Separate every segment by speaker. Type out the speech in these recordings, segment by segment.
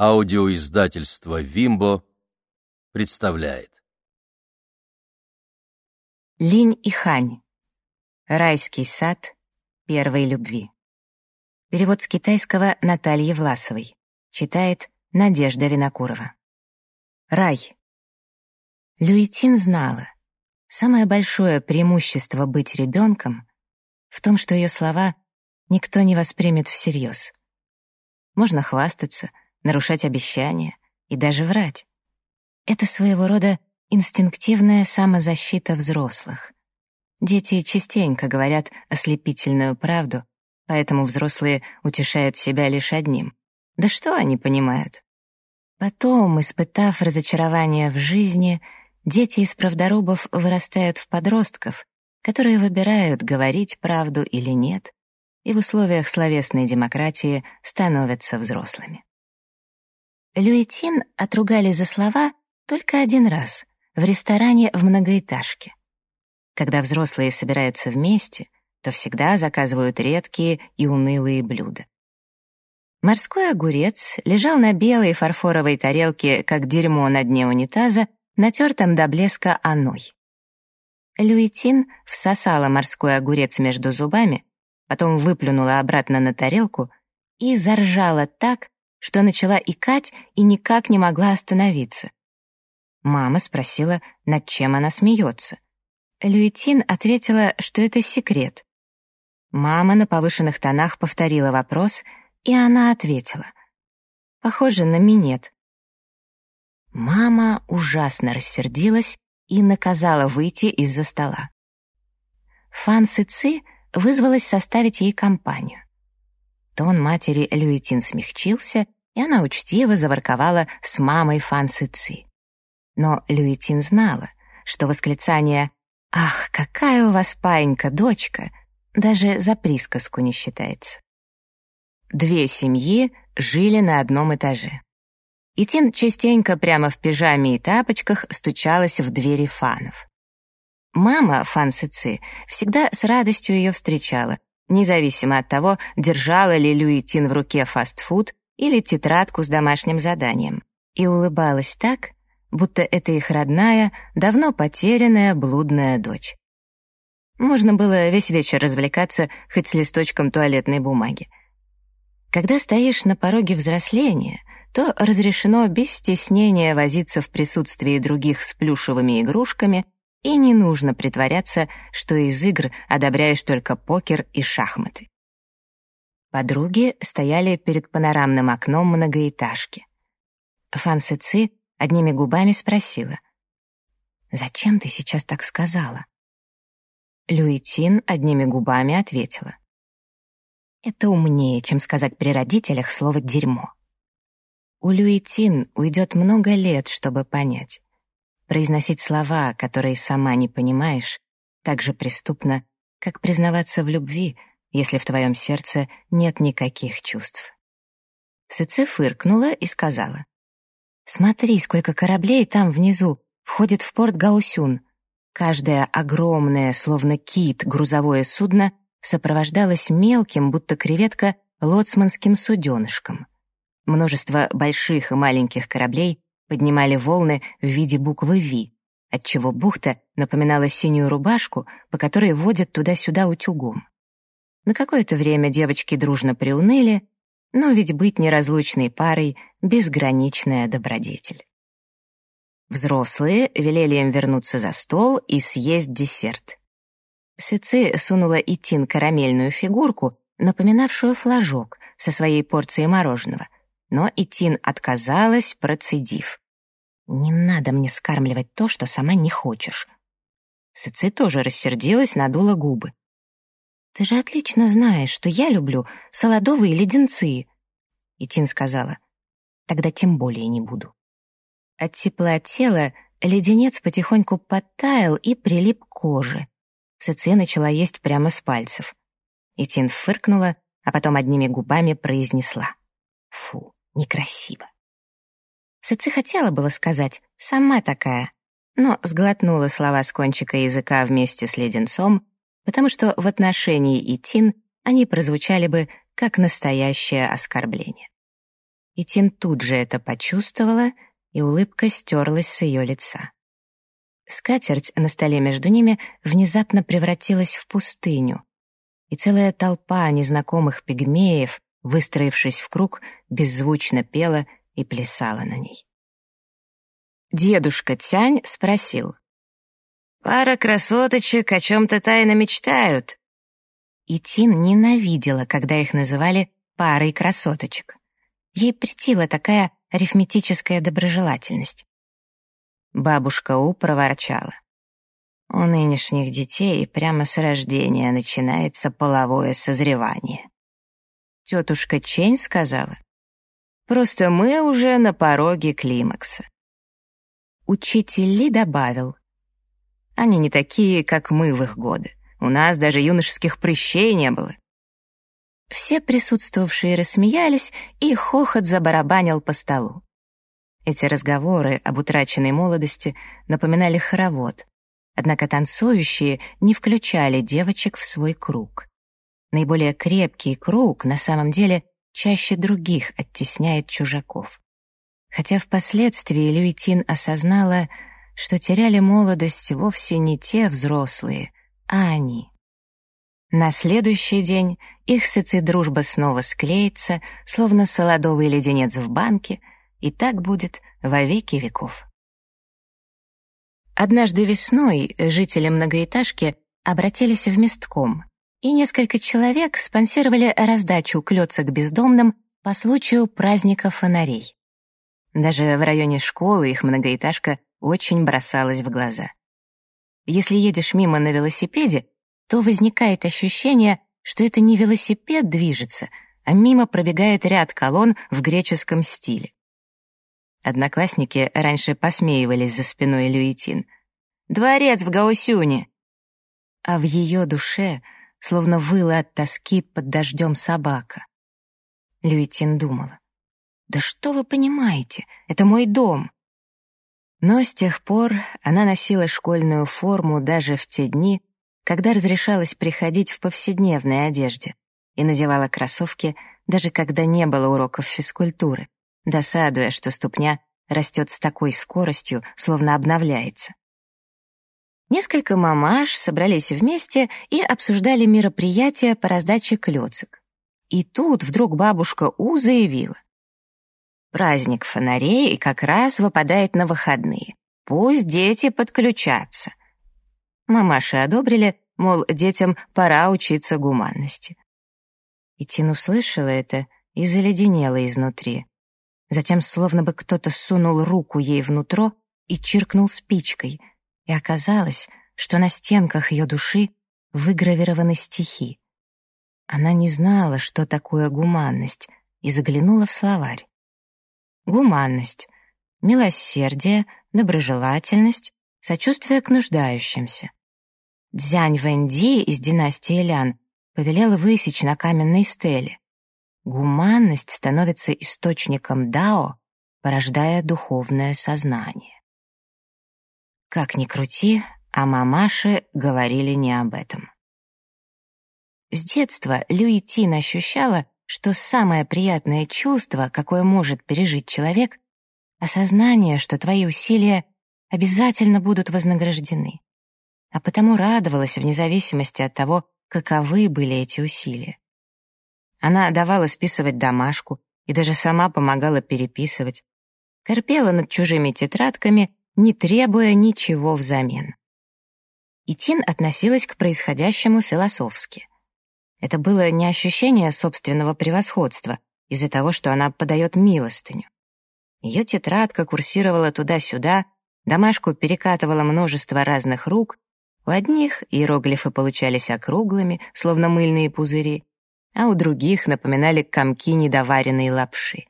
Speaker 1: Аудиоиздательство «Вимбо» представляет.
Speaker 2: Линь и Хань. Райский сад первой любви. Перевод с китайского Натальи Власовой. Читает Надежда Винокурова. Рай. Люитин знала. Самое большое преимущество быть ребенком в том, что ее слова никто не воспримет всерьез. Можно хвастаться — нарушать обещания и даже врать. Это своего рода инстинктивная самозащита взрослых. Дети частенько говорят ослепительную правду, поэтому взрослые утешают себя лишь одним. Да что они понимают? Потом, испытав разочарование в жизни, дети из правдорубов вырастают в подростков, которые выбирают, говорить правду или нет, и в условиях словесной демократии становятся взрослыми. Люитин отругали за слова только один раз в ресторане в многоэтажке. Когда взрослые собираются вместе, то всегда заказывают редкие и унылые блюда. Морской огурец лежал на белой фарфоровой тарелке, как дерьмо на дне унитаза, натертом до блеска оной. Люитин всосала морской огурец между зубами, потом выплюнула обратно на тарелку и заржала так, что начала икать и никак не могла остановиться. Мама спросила, над чем она смеется. Люитин ответила, что это секрет. Мама на повышенных тонах повторила вопрос, и она ответила. «Похоже на минет». Мама ужасно рассердилась и наказала выйти из-за стола. Фан Сыци вызвалась составить ей компанию. Тон матери Люитин смягчился, и она учтиво заворковала с мамой Фансы Ци. Но Люитин знала, что восклицание «Ах, какая у вас паинька, дочка!» даже за присказку не считается. Две семьи жили на одном этаже. Итин частенько прямо в пижаме и тапочках стучалась в двери фанов. Мама Фан Ци всегда с радостью ее встречала, независимо от того, держала ли Люитин в руке фастфуд или тетрадку с домашним заданием, и улыбалась так, будто это их родная, давно потерянная блудная дочь. Можно было весь вечер развлекаться хоть с листочком туалетной бумаги. Когда стоишь на пороге взросления, то разрешено без стеснения возиться в присутствии других с плюшевыми игрушками — и не нужно притворяться, что из игр одобряешь только покер и шахматы. Подруги стояли перед панорамным окном многоэтажки. Фан Ци одними губами спросила. «Зачем ты сейчас так сказала?» Люитин одними губами ответила. «Это умнее, чем сказать при родителях слово «дерьмо». У Люитин уйдет много лет, чтобы понять. Произносить слова, которые сама не понимаешь, так же преступно, как признаваться в любви, если в твоем сердце нет никаких чувств. Сыце фыркнула и сказала. «Смотри, сколько кораблей там внизу, входит в порт Гаусюн. Каждое огромное, словно кит, грузовое судно сопровождалось мелким, будто креветка, лоцманским суденышком. Множество больших и маленьких кораблей поднимали волны в виде буквы «Ви», отчего бухта напоминала синюю рубашку, по которой водят туда-сюда утюгом. На какое-то время девочки дружно приуныли, но ведь быть неразлучной парой — безграничная добродетель. Взрослые велели им вернуться за стол и съесть десерт. Сыцы сунула Итин карамельную фигурку, напоминавшую флажок со своей порцией мороженого — но Итин отказалась, процедив. «Не надо мне скармливать то, что сама не хочешь». Сыци тоже рассердилась, надула губы. «Ты же отлично знаешь, что я люблю солодовые леденцы». Итин сказала, «Тогда тем более не буду». От тепла тела леденец потихоньку подтаял и прилип к коже. Сыци начала есть прямо с пальцев. Итин фыркнула, а потом одними губами произнесла. «Фу, некрасиво. Сэци хотела было сказать «сама такая», но сглотнула слова с кончика языка вместе с леденцом, потому что в отношении Итин они прозвучали бы как настоящее оскорбление. И Тин тут же это почувствовала, и улыбка стерлась с ее лица. Скатерть на столе между ними внезапно превратилась в пустыню, и целая толпа незнакомых пигмеев, выстроившись в круг, беззвучно пела и плясала на ней. Дедушка Тянь спросил. «Пара красоточек о чем-то тайно мечтают». И Тин ненавидела, когда их называли парой красоточек. Ей притила такая арифметическая доброжелательность. Бабушка У проворчала. У нынешних детей прямо с рождения начинается половое созревание. Тетушка Чень сказала, «Просто мы уже на пороге климакса». Учитель Ли добавил, «Они не такие, как мы в их годы. У нас даже юношеских прыщей не было». Все присутствовавшие рассмеялись, и хохот забарабанил по столу. Эти разговоры об утраченной молодости напоминали хоровод, однако танцующие не включали девочек в свой круг. Наиболее крепкий круг на самом деле чаще других оттесняет чужаков. Хотя впоследствии Люитин осознала, что теряли молодость вовсе не те взрослые, а они. На следующий день их дружба снова склеится, словно солодовый леденец в банке, и так будет во веки веков. Однажды весной жители многоэтажки обратились в местком, и несколько человек спонсировали раздачу клёцок бездомным по случаю праздника фонарей. Даже в районе школы их многоэтажка очень бросалась в глаза. Если едешь мимо на велосипеде, то возникает ощущение, что это не велосипед движется, а мимо пробегает ряд колонн в греческом стиле. Одноклассники раньше посмеивались за спиной Люитин. «Дворец в Гаусюне!» А в ее душе словно выла от тоски под дождем собака. Люитин думала. «Да что вы понимаете? Это мой дом!» Но с тех пор она носила школьную форму даже в те дни, когда разрешалось приходить в повседневной одежде и надевала кроссовки, даже когда не было уроков физкультуры досадуя, что ступня растет с такой скоростью, словно обновляется. Несколько мамаш собрались вместе и обсуждали мероприятия по раздаче клёцок. И тут вдруг бабушка У заявила. «Праздник фонарей как раз выпадает на выходные. Пусть дети подключатся». Мамаши одобрили, мол, детям пора учиться гуманности. И Тин услышала это и заледенела изнутри. Затем словно бы кто-то сунул руку ей внутрь и чиркнул спичкой, и оказалось, что на стенках ее души выгравированы стихи. Она не знала, что такое гуманность, и заглянула в словарь. Гуманность — милосердие, доброжелательность, сочувствие к нуждающимся. Дзянь Вэнди из династии Лян повелела высечь на каменной стеле. Гуманность становится источником дао, порождая духовное сознание. Как ни крути, а мамаши говорили не об этом. С детства Люи Тин ощущала, что самое приятное чувство, какое может пережить человек, осознание, что твои усилия обязательно будут вознаграждены. А потому радовалась вне зависимости от того, каковы были эти усилия. Она давала списывать домашку и даже сама помогала переписывать. Корпела над чужими тетрадками, не требуя ничего взамен. И Тин относилась к происходящему философски. Это было не ощущение собственного превосходства из-за того, что она подает милостыню. Ее тетрадка курсировала туда-сюда, домашку перекатывала множество разных рук, у одних иероглифы получались округлыми, словно мыльные пузыри, а у других напоминали комки недоваренной лапши.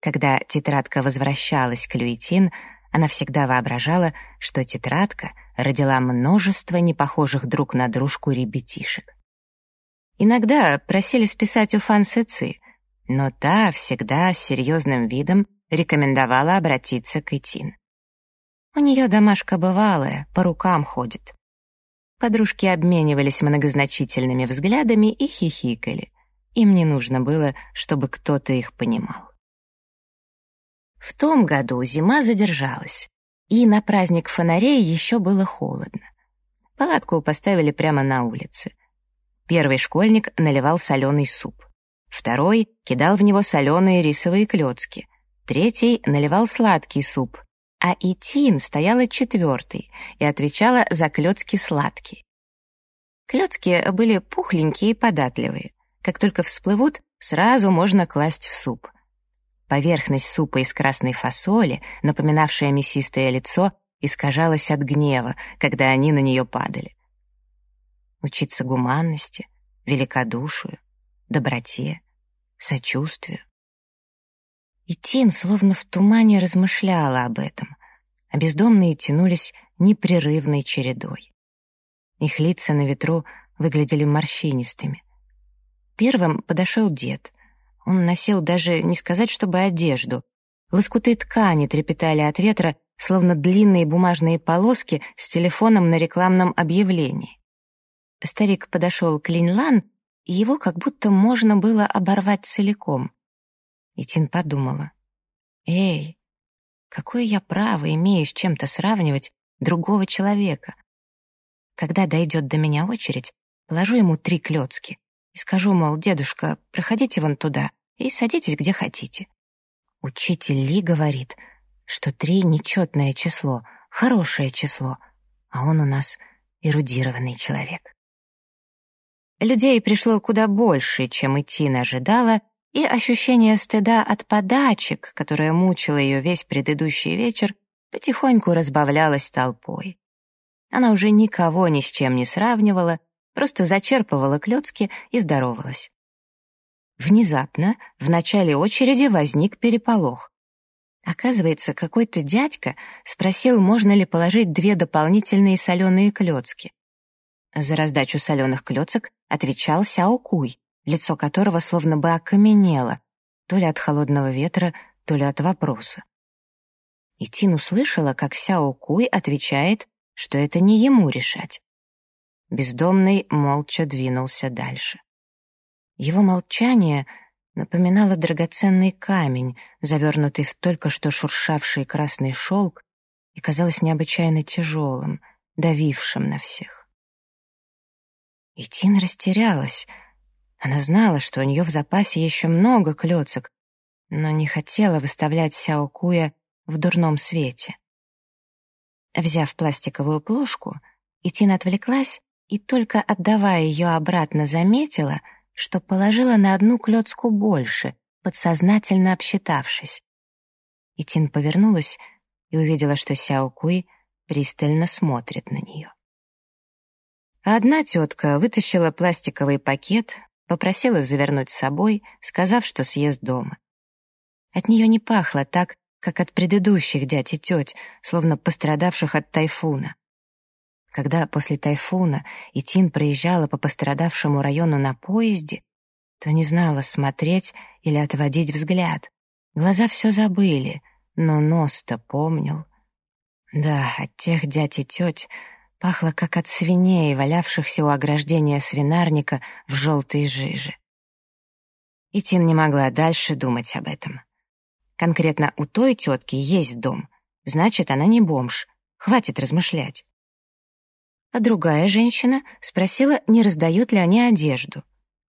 Speaker 2: Когда тетрадка возвращалась к Люитин, она всегда воображала, что тетрадка родила множество непохожих друг на дружку ребятишек. Иногда просили списать у Фан Ци, но та всегда с серьезным видом рекомендовала обратиться к Итин. У нее домашка бывалая, по рукам ходит. Подружки обменивались многозначительными взглядами и хихикали. Им не нужно было, чтобы кто-то их понимал. В том году зима задержалась, и на праздник фонарей еще было холодно. Палатку поставили прямо на улице. Первый школьник наливал соленый суп. Второй кидал в него соленые рисовые клетки. Третий наливал сладкий суп. А Итин стояла четвертой и отвечала за клетки сладкие. Клетки были пухленькие и податливые. Как только всплывут, сразу можно класть в суп. Поверхность супа из красной фасоли, напоминавшая мясистое лицо, искажалась от гнева, когда они на нее падали. Учиться гуманности, великодушию, доброте, сочувствию. И Тин словно в тумане размышляла об этом, а бездомные тянулись непрерывной чередой. Их лица на ветру выглядели морщинистыми. Первым подошел дед. Он носил даже не сказать, чтобы одежду. Лоскуты ткани трепетали от ветра, словно длинные бумажные полоски с телефоном на рекламном объявлении. Старик подошел к Линьлан, и его как будто можно было оборвать целиком. И Тин подумала. «Эй, какое я право имею с чем-то сравнивать другого человека? Когда дойдет до меня очередь, положу ему три клетки и скажу, мол, дедушка, проходите вон туда и садитесь где хотите. Учитель Ли говорит, что три — нечетное число, хорошее число, а он у нас эрудированный человек. Людей пришло куда больше, чем Итина ожидала, и ощущение стыда от подачек, которое мучило ее весь предыдущий вечер, потихоньку разбавлялось толпой. Она уже никого ни с чем не сравнивала, просто зачерпывала клёцки и здоровалась. Внезапно в начале очереди возник переполох. Оказывается, какой-то дядька спросил, можно ли положить две дополнительные соленые клёцки. За раздачу соленых клёцок отвечал Сяо Куй, лицо которого словно бы окаменело, то ли от холодного ветра, то ли от вопроса. И Тин услышала, как Сяо Куй отвечает, что это не ему решать. Бездомный молча двинулся дальше. Его молчание напоминало драгоценный камень, завернутый в только что шуршавший красный шелк, и казалось необычайно тяжелым, давившим на всех. И Тин растерялась. Она знала, что у нее в запасе еще много клеток, но не хотела выставлять Сяо Куя в дурном свете. Взяв пластиковую плошку, Итин отвлеклась и, только отдавая ее обратно, заметила, что положила на одну клетку больше, подсознательно обсчитавшись. Итин повернулась и увидела, что Сяо Куй пристально смотрит на нее. Одна тетка вытащила пластиковый пакет, попросила завернуть с собой, сказав, что съест дома. От нее не пахло так, как от предыдущих дядь и теть, словно пострадавших от тайфуна. Когда после тайфуна Итин проезжала по пострадавшему району на поезде, то не знала, смотреть или отводить взгляд. Глаза все забыли, но нос-то помнил. Да, от тех дядь и теть пахло, как от свиней, валявшихся у ограждения свинарника в желтой жиже. Итин не могла дальше думать об этом. Конкретно у той тетки есть дом, значит, она не бомж. Хватит размышлять. А другая женщина спросила, не раздают ли они одежду.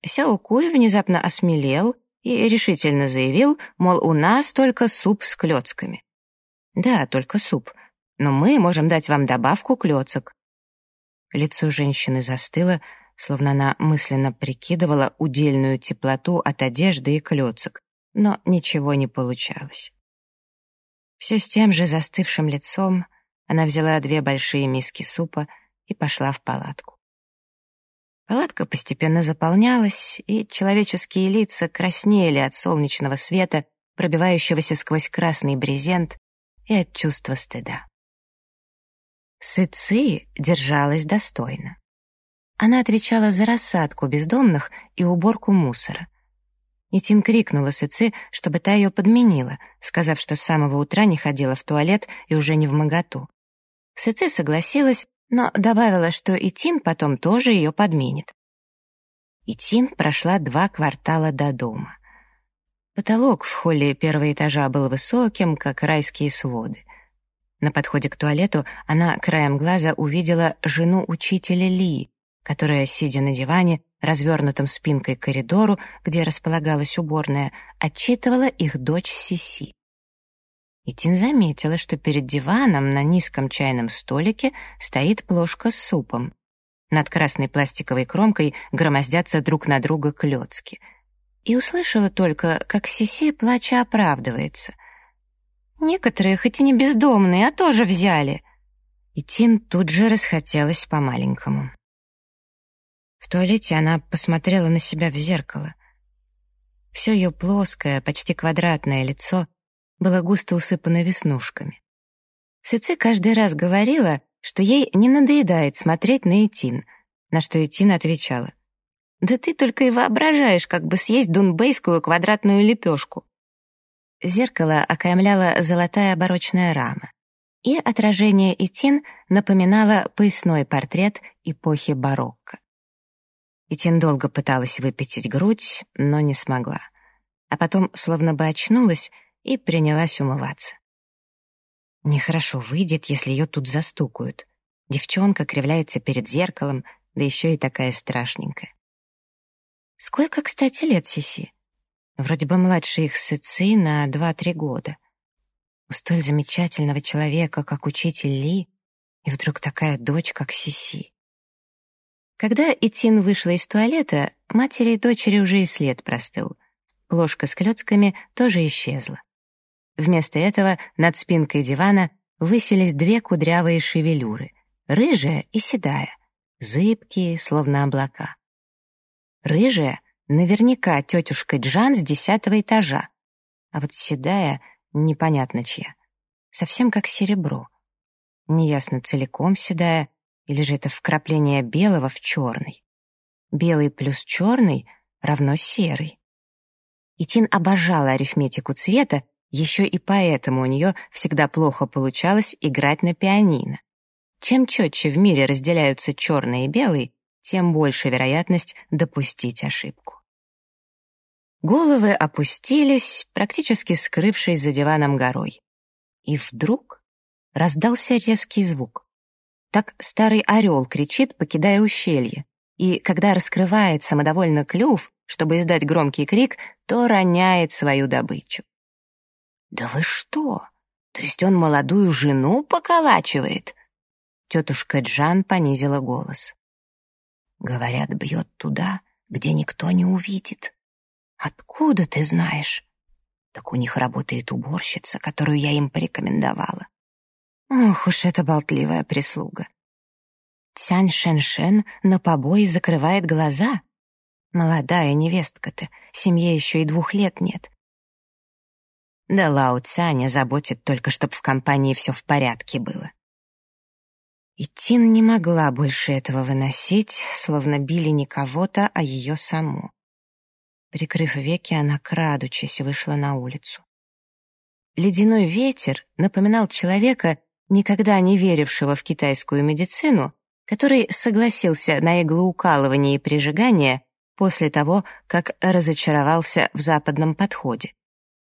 Speaker 2: Сяо Куй внезапно осмелел и решительно заявил, мол, у нас только суп с клёцками. Да, только суп, но мы можем дать вам добавку клёцок. Лицо женщины застыло, словно она мысленно прикидывала удельную теплоту от одежды и клёцок, но ничего не получалось. Все с тем же застывшим лицом она взяла две большие миски супа и пошла в палатку. Палатка постепенно заполнялась, и человеческие лица краснели от солнечного света, пробивающегося сквозь красный брезент, и от чувства стыда. Сыци держалась достойно. Она отвечала за рассадку бездомных и уборку мусора. Итин крикнула Сыци, чтобы та ее подменила, сказав, что с самого утра не ходила в туалет и уже не в моготу. Сыци согласилась но добавила, что Итин потом тоже ее подменит. Итин прошла два квартала до дома. Потолок в холле первого этажа был высоким, как райские своды. На подходе к туалету она краем глаза увидела жену учителя Ли, которая, сидя на диване, развернутом спинкой к коридору, где располагалась уборная, отчитывала их дочь Сиси. И Тин заметила, что перед диваном на низком чайном столике стоит плошка с супом. Над красной пластиковой кромкой громоздятся друг на друга клёцки. И услышала только, как Сиси, плача, оправдывается. «Некоторые, хоть и не бездомные, а тоже взяли». И Тин тут же расхотелось по-маленькому. В туалете она посмотрела на себя в зеркало. Все ее плоское, почти квадратное лицо было густо усыпано веснушками. Сыцы каждый раз говорила, что ей не надоедает смотреть на Этин, на что Этин отвечала. «Да ты только и воображаешь, как бы съесть дунбейскую квадратную лепешку». Зеркало окаймляла золотая оборочная рама, и отражение Этин напоминало поясной портрет эпохи барокко. Этин долго пыталась выпятить грудь, но не смогла. А потом словно бы очнулась и принялась умываться. Нехорошо выйдет, если ее тут застукают. Девчонка кривляется перед зеркалом, да еще и такая страшненькая. Сколько, кстати, лет Сиси? Вроде бы младше их Сыци на два-три года. У столь замечательного человека, как учитель Ли, и вдруг такая дочь, как Сиси. Когда Итин вышла из туалета, матери и дочери уже и след простыл. Ложка с клёцками тоже исчезла. Вместо этого над спинкой дивана высились две кудрявые шевелюры, рыжая и седая, зыбкие, словно облака. Рыжая — наверняка тетюшка Джан с десятого этажа, а вот седая — непонятно чья. Совсем как серебро. Неясно, целиком седая или же это вкрапление белого в черный? Белый плюс черный равно серый. И Тин обожала арифметику цвета, еще и поэтому у нее всегда плохо получалось играть на пианино. Чем четче в мире разделяются черный и белый, тем больше вероятность допустить ошибку. Головы опустились, практически скрывшись за диваном горой. И вдруг раздался резкий звук. Так старый орел кричит, покидая ущелье. И когда раскрывает самодовольно клюв, чтобы издать громкий крик, то роняет свою добычу. «Да вы что? То есть он молодую жену поколачивает?» Тетушка Джан понизила голос. «Говорят, бьет туда, где никто не увидит. Откуда ты знаешь?» «Так у них работает уборщица, которую я им порекомендовала. Ох уж эта болтливая прислуга. Цянь Шэньшэн на побои закрывает глаза. Молодая невестка-то, семье еще и двух лет нет. Да Лао Цяня заботит только, чтоб в компании все в порядке было. И Тин не могла больше этого выносить, словно били не кого-то, а ее саму. Прикрыв веки, она, крадучись, вышла на улицу. Ледяной ветер напоминал человека, никогда не верившего в китайскую медицину, который согласился на иглоукалывание и прижигание после того, как разочаровался в западном подходе,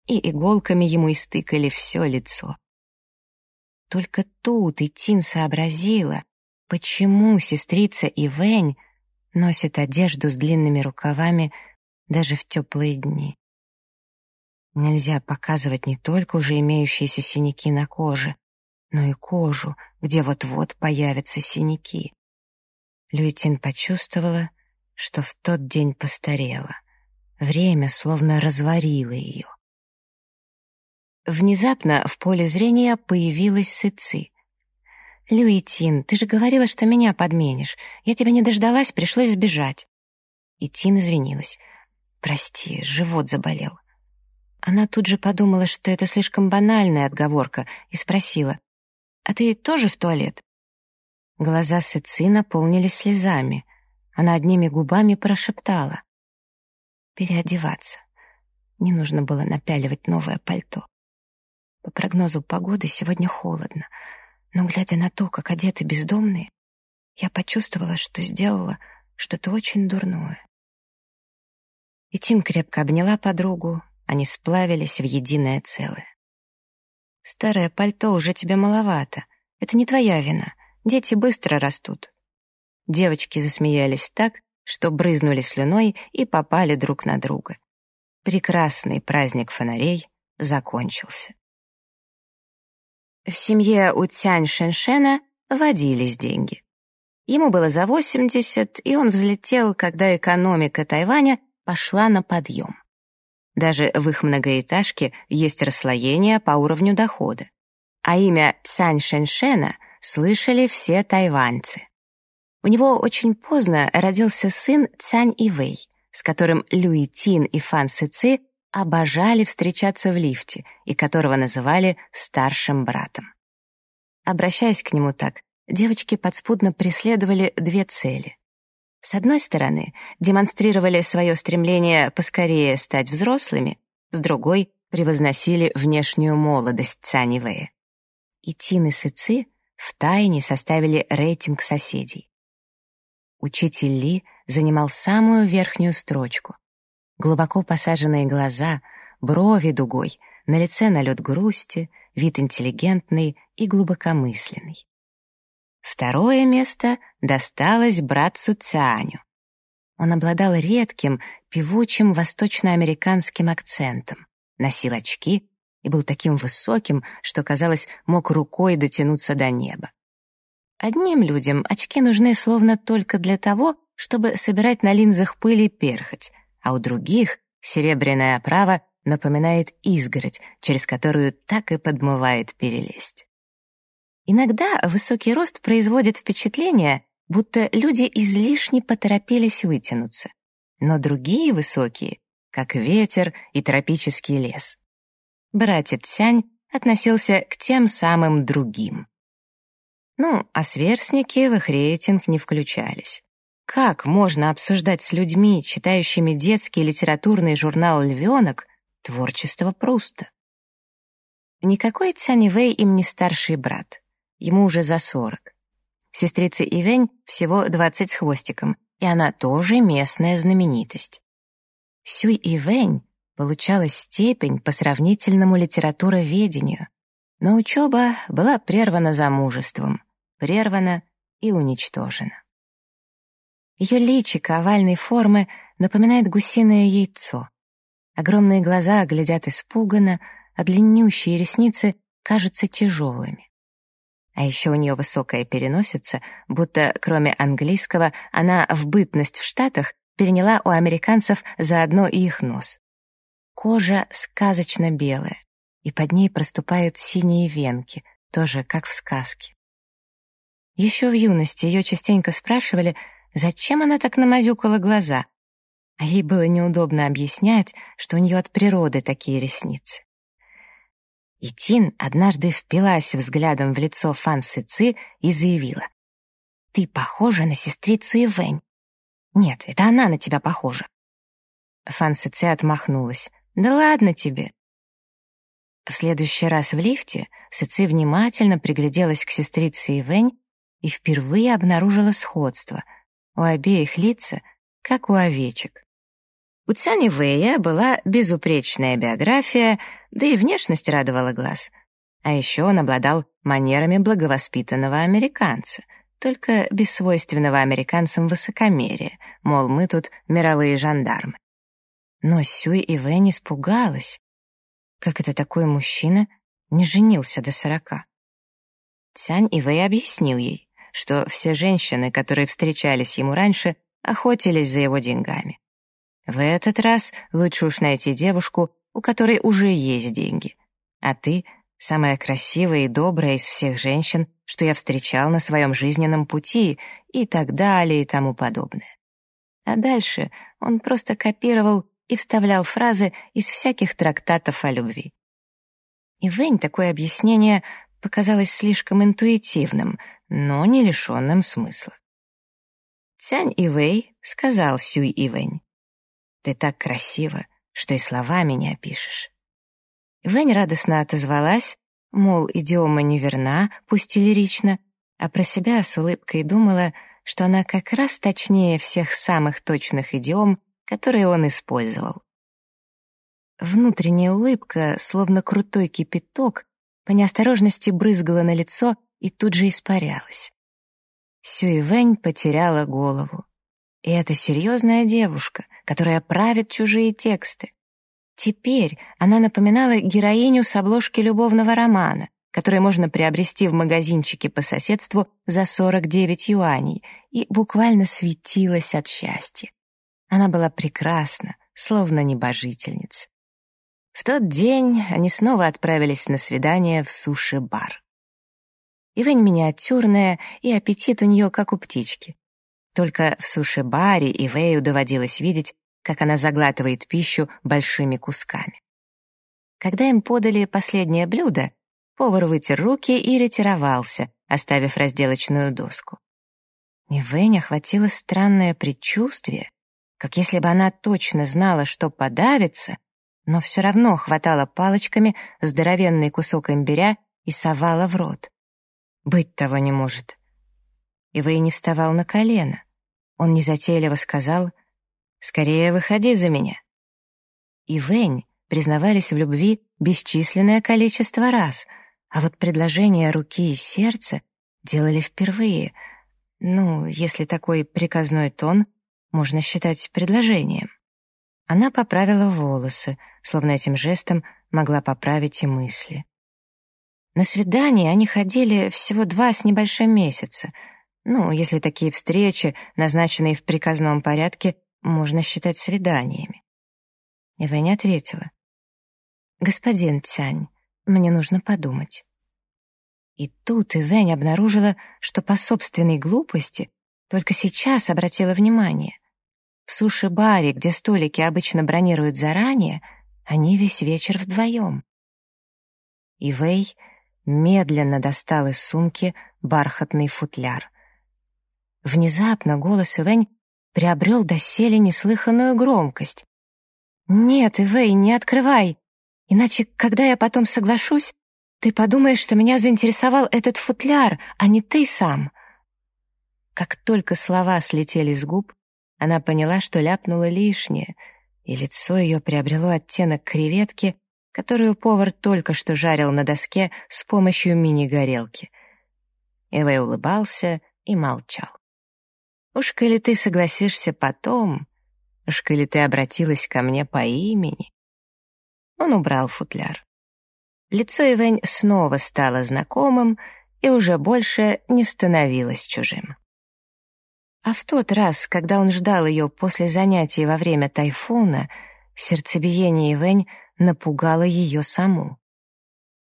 Speaker 2: и иголками ему истыкали все лицо. Только тут Итин сообразила, почему сестрица Ивэнь носит одежду с длинными рукавами даже в теплые дни. Нельзя показывать не только уже имеющиеся синяки на коже, но и кожу, где вот-вот появятся синяки. Люитин почувствовала, что в тот день постарела. Время словно разварило ее. Внезапно в поле зрения появилась Сыци. «Люитин, ты же говорила, что меня подменишь. Я тебя не дождалась, пришлось сбежать». И Тин извинилась. «Прости, живот заболел». Она тут же подумала, что это слишком банальная отговорка, и спросила, «А ты тоже в туалет?» Глаза Сыцы наполнились слезами. Она одними губами прошептала. «Переодеваться. Не нужно было напяливать новое пальто. По прогнозу погоды сегодня холодно, но, глядя на то, как одеты бездомные, я почувствовала, что сделала что-то очень дурное. И Тин крепко обняла подругу, они сплавились в единое целое. «Старое пальто уже тебе маловато. Это не твоя вина. Дети быстро растут». Девочки засмеялись так, что брызнули слюной и попали друг на друга. Прекрасный праздник фонарей закончился. В семье у Цянь Шеншена водились деньги. Ему было за 80, и он взлетел, когда экономика Тайваня пошла на подъем. Даже в их многоэтажке есть расслоение по уровню дохода. А имя Цянь Шэньшэна слышали все тайваньцы. У него очень поздно родился сын Цянь Ивэй, с которым Люи Тин и Фан Сыци обожали встречаться в лифте и которого называли старшим братом. Обращаясь к нему так, девочки подспудно преследовали две цели. С одной стороны, демонстрировали свое стремление поскорее стать взрослыми, с другой — превозносили внешнюю молодость Цани Вэя. И Тин и Сыци втайне составили рейтинг соседей. Учитель Ли занимал самую верхнюю строчку. Глубоко посаженные глаза, брови дугой, на лице налет грусти, вид интеллигентный и глубокомысленный. Второе место досталось братцу Цианю. Он обладал редким, певучим восточноамериканским акцентом, носил очки и был таким высоким, что, казалось, мог рукой дотянуться до неба. Одним людям очки нужны словно только для того, чтобы собирать на линзах пыль и перхоть, а у других серебряная оправа напоминает изгородь, через которую так и подмывает перелезть. Иногда высокий рост производит впечатление, будто люди излишне поторопились вытянуться. Но другие высокие, как ветер и тропический лес. Братец Сянь относился к тем самым другим. Ну, а сверстники в их рейтинг не включались. Как можно обсуждать с людьми, читающими детский литературный журнал «Львенок», творчество Пруста? Никакой Цянь Вэй им не старший брат ему уже за сорок. Сестрице Ивень всего двадцать с хвостиком, и она тоже местная знаменитость. Сюй Ивень получала степень по сравнительному литературоведению, но учеба была прервана замужеством, прервана и уничтожена. Ее личико овальной формы напоминает гусиное яйцо. Огромные глаза глядят испуганно, а длиннющие ресницы кажутся тяжелыми. А еще у нее высокая переносица, будто кроме английского она в бытность в Штатах переняла у американцев заодно и их нос. Кожа сказочно белая, и под ней проступают синие венки, тоже как в сказке. Еще в юности ее частенько спрашивали, зачем она так намазюкала глаза, а ей было неудобно объяснять, что у нее от природы такие ресницы. И Тин однажды впилась взглядом в лицо Фан Сыци и заявила. «Ты похожа на сестрицу Ивэнь». «Нет, это она на тебя похожа». Фан Сыци отмахнулась. «Да ладно тебе». В следующий раз в лифте Сыци внимательно пригляделась к сестрице Ивэнь и впервые обнаружила сходство. У обеих лица, как у овечек. У Цяни Вэя была безупречная биография, да и внешность радовала глаз. А еще он обладал манерами благовоспитанного американца, только без свойственного американцам высокомерия, мол, мы тут мировые жандармы. Но Сюй Ивэнь испугалась. Как это такой мужчина не женился до сорока? Цянь Ивэй объяснил ей, что все женщины, которые встречались ему раньше, охотились за его деньгами. В этот раз лучше уж найти девушку, у которой уже есть деньги. А ты — самая красивая и добрая из всех женщин, что я встречал на своем жизненном пути и так далее и тому подобное. А дальше он просто копировал и вставлял фразы из всяких трактатов о любви. И Вэнь такое объяснение показалось слишком интуитивным, но не лишенным смысла. Цянь Ивэй сказал Сюй Ивэнь. Ты так красива, что и словами не опишешь». Вэнь радостно отозвалась, мол, идиома неверна, пусть и лирично, а про себя с улыбкой думала, что она как раз точнее всех самых точных идиом, которые он использовал. Внутренняя улыбка, словно крутой кипяток, по неосторожности брызгала на лицо и тут же испарялась. Сюй Вэнь потеряла голову. И это серьезная девушка, которая правит чужие тексты. Теперь она напоминала героиню с обложки любовного романа, который можно приобрести в магазинчике по соседству за 49 юаней, и буквально светилась от счастья. Она была прекрасна, словно небожительница. В тот день они снова отправились на свидание в суши-бар. Ивэнь миниатюрная, и аппетит у нее как у птички. Только в суши-баре Ивэю доводилось видеть, как она заглатывает пищу большими кусками. Когда им подали последнее блюдо, повар вытер руки и ретировался, оставив разделочную доску. Ивэнь охватило странное предчувствие, как если бы она точно знала, что подавится, но все равно хватала палочками здоровенный кусок имбиря и совала в рот. Быть того не может. Ивэй не вставал на колено. Он незатейливо сказал «Скорее выходи за меня». И Вэнь признавались в любви бесчисленное количество раз, а вот предложение руки и сердца делали впервые. Ну, если такой приказной тон можно считать предложением. Она поправила волосы, словно этим жестом могла поправить и мысли. На свидание они ходили всего два с небольшим месяца. Ну, если такие встречи, назначенные в приказном порядке, можно считать свиданиями. Ивэнь ответила. «Господин Цянь, мне нужно подумать». И тут Ивэнь обнаружила, что по собственной глупости только сейчас обратила внимание. В суши-баре, где столики обычно бронируют заранее, они весь вечер вдвоем. Ивэй медленно достал из сумки бархатный футляр. Внезапно голос Ивэнь приобрел доселе неслыханную громкость. «Нет, Ивэй, не открывай, иначе, когда я потом соглашусь, ты подумаешь, что меня заинтересовал этот футляр, а не ты сам». Как только слова слетели с губ, она поняла, что ляпнула лишнее, и лицо ее приобрело оттенок креветки, которую повар только что жарил на доске с помощью мини-горелки. Эвэй улыбался и молчал. «Уж коли ты согласишься потом, уж коли ты обратилась ко мне по имени...» Он убрал футляр. Лицо Ивэнь снова стало знакомым и уже больше не становилось чужим. А в тот раз, когда он ждал ее после занятий во время тайфуна, сердцебиение Ивэнь напугало ее саму.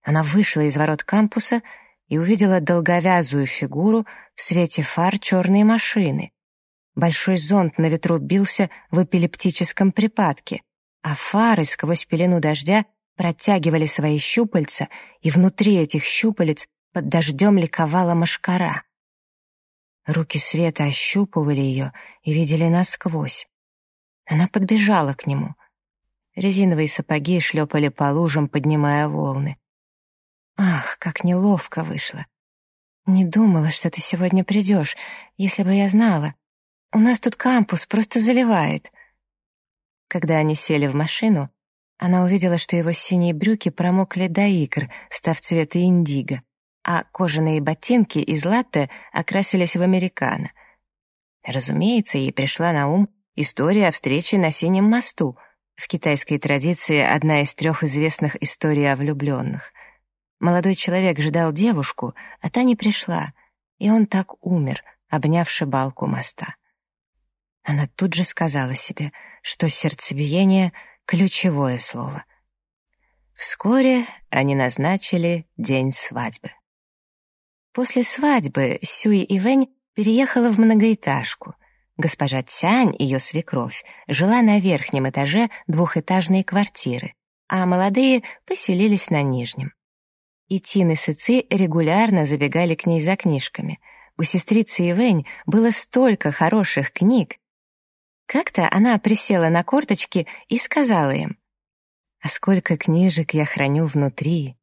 Speaker 2: Она вышла из ворот кампуса и увидела долговязую фигуру в свете фар черной машины. Большой зонт на ветру бился в эпилептическом припадке, а фары сквозь пелену дождя протягивали свои щупальца, и внутри этих щупалец под дождем ликовала машкара. Руки Света ощупывали ее и видели насквозь. Она подбежала к нему. Резиновые сапоги шлепали по лужам, поднимая волны. Ах, как неловко вышло. Не думала, что ты сегодня придешь, если бы я знала. У нас тут кампус просто заливает. Когда они сели в машину, она увидела, что его синие брюки промокли до икр, став цвета индиго а кожаные ботинки из латте окрасились в американо. Разумеется, ей пришла на ум история о встрече на Синем мосту. В китайской традиции одна из трех известных историй о влюбленных. Молодой человек ждал девушку, а та не пришла, и он так умер, обнявши балку моста. Она тут же сказала себе, что сердцебиение — ключевое слово. Вскоре они назначили день свадьбы. После свадьбы Сюи и Вэнь переехала в многоэтажку. Госпожа Цянь, ее свекровь, жила на верхнем этаже двухэтажной квартиры, а молодые поселились на нижнем. И Тин и Сыци регулярно забегали к ней за книжками. У сестрицы Ивэнь было столько хороших книг. Как-то она присела на корточки и сказала им, «А сколько книжек я храню внутри!»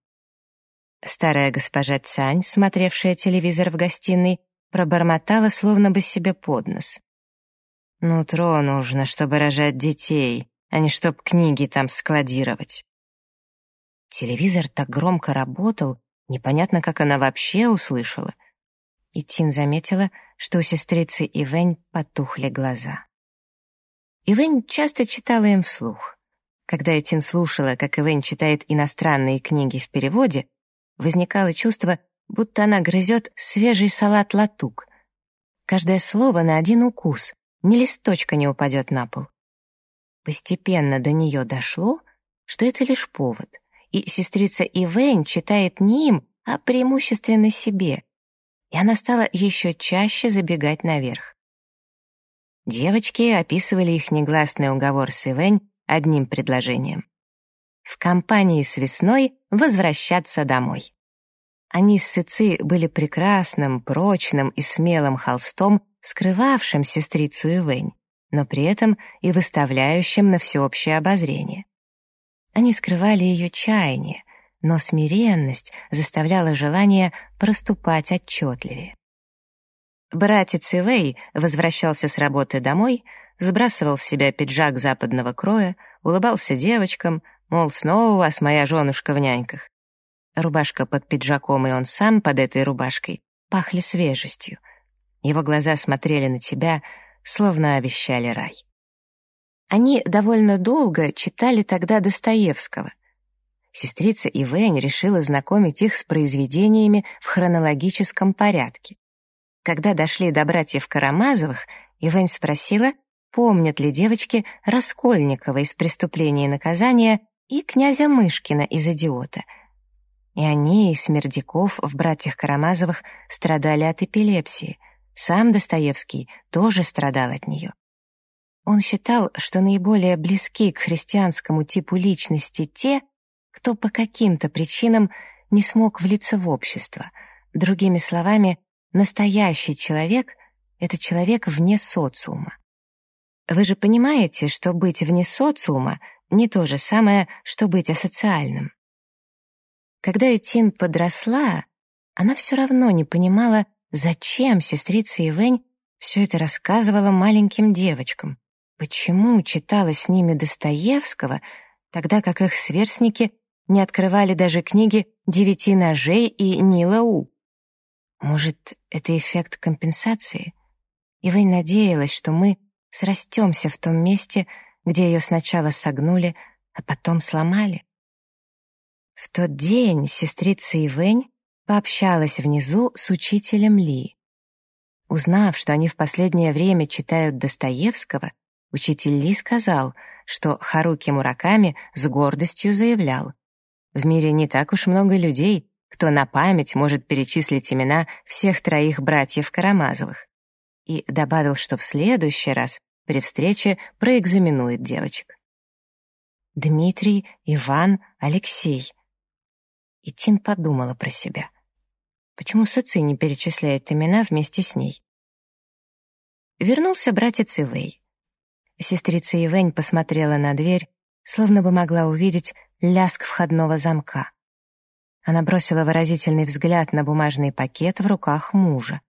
Speaker 2: Старая госпожа Цань, смотревшая телевизор в гостиной, пробормотала словно бы себе под нос. «Нутро нужно, чтобы рожать детей, а не чтоб книги там складировать. Телевизор так громко работал, непонятно, как она вообще услышала. И Тин заметила, что у сестрицы Ивень потухли глаза. Ивень часто читала им вслух. Когда Этин слушала, как Ивень читает иностранные книги в переводе, возникало чувство, будто она грызет свежий салат-латук. Каждое слово на один укус, ни листочка не упадет на пол. Постепенно до нее дошло, что это лишь повод, и сестрица Ивейн читает не им, а преимущественно себе, и она стала еще чаще забегать наверх. Девочки описывали их негласный уговор с Ивейн одним предложением. В компании с весной возвращаться домой. Они с Сыци были прекрасным, прочным и смелым холстом, скрывавшим сестрицу Ивэнь, но при этом и выставляющим на всеобщее обозрение. Они скрывали ее чаяние, но смиренность заставляла желание проступать отчетливее. Братец Ивэй возвращался с работы домой, сбрасывал с себя пиджак западного кроя, улыбался девочкам, мол, снова у вас моя женушка в няньках. Рубашка под пиджаком и он сам под этой рубашкой пахли свежестью. Его глаза смотрели на тебя, словно обещали рай. Они довольно долго читали тогда Достоевского. Сестрица Ивэнь решила знакомить их с произведениями в хронологическом порядке. Когда дошли до братьев Карамазовых, Ивэнь спросила, помнят ли девочки Раскольникова из «Преступления и наказания» и князя Мышкина из «Идиота», и они, и Смердяков в «Братьях Карамазовых» страдали от эпилепсии. Сам Достоевский тоже страдал от нее. Он считал, что наиболее близки к христианскому типу личности те, кто по каким-то причинам не смог влиться в общество. Другими словами, настоящий человек — это человек вне социума. Вы же понимаете, что быть вне социума не то же самое, что быть асоциальным. Когда Этин подросла, она все равно не понимала, зачем сестрица Ивень все это рассказывала маленьким девочкам, почему читала с ними Достоевского, тогда как их сверстники не открывали даже книги «Девяти ножей» и «Нила У». Может, это эффект компенсации? Ивень надеялась, что мы срастемся в том месте, где ее сначала согнули, а потом сломали. В тот день сестрица Ивэнь пообщалась внизу с учителем Ли. Узнав, что они в последнее время читают Достоевского, учитель Ли сказал, что Харуки Мураками с гордостью заявлял, «В мире не так уж много людей, кто на память может перечислить имена всех троих братьев Карамазовых». И добавил, что в следующий раз при встрече проэкзаменует девочек. Дмитрий, Иван, Алексей — и Тин подумала про себя. Почему Суци не перечисляет имена вместе с ней? Вернулся братец Ивэй. Сестрица Ивэнь посмотрела на дверь, словно бы могла увидеть ляск входного замка. Она бросила выразительный взгляд на бумажный пакет в руках мужа.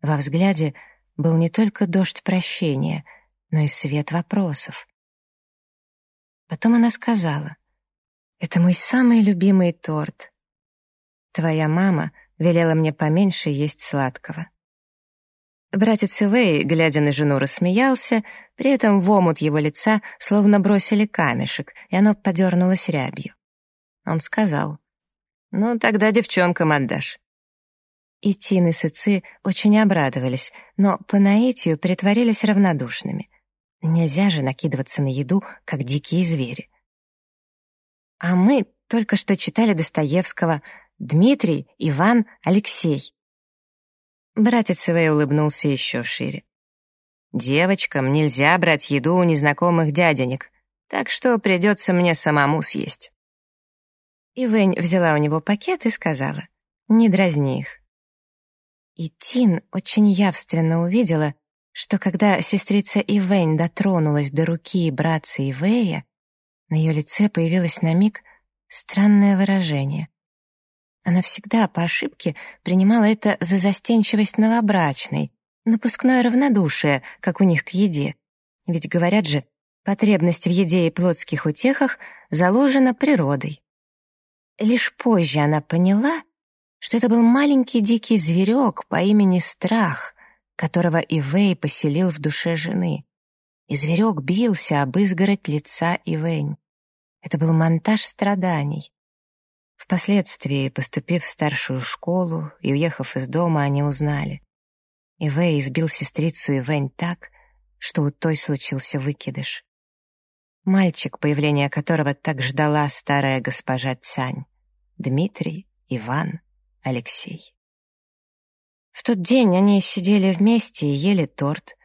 Speaker 2: Во взгляде был не только дождь прощения, но и свет вопросов. Потом она сказала, это мой самый любимый торт. Твоя мама велела мне поменьше есть сладкого. Братец Ивэй, глядя на жену, рассмеялся, при этом в омут его лица словно бросили камешек, и оно подернулось рябью. Он сказал, «Ну, тогда девчонкам отдашь». И Тин и Сыцы очень обрадовались, но по наитию притворились равнодушными. Нельзя же накидываться на еду, как дикие звери. А мы только что читали Достоевского «Дмитрий, Иван, Алексей». Братец Ивэй улыбнулся еще шире. «Девочкам нельзя брать еду у незнакомых дяденек, так что придется мне самому съесть». Ивэнь взяла у него пакет и сказала, «Не дразни их». И Тин очень явственно увидела, что когда сестрица Ивэнь дотронулась до руки братца Ивэя, на ее лице появилось на миг странное выражение. Она всегда по ошибке принимала это за застенчивость новобрачной, напускное равнодушие, как у них к еде. Ведь говорят же, Потребность в еде и плотских утехах заложена природой. Лишь позже она поняла, что это был маленький дикий зверек по имени Страх, которого Ивей поселил в душе жены. И зверек бился об изгородь лица Ивень. Это был монтаж страданий. Впоследствии, поступив в старшую школу и уехав из дома, они узнали. Ивей избил сестрицу Ивень так, что у той случился выкидыш. Мальчик, появление которого так ждала старая госпожа Цань. Дмитрий, Иван, Алексей. В тот день они сидели вместе и ели торт.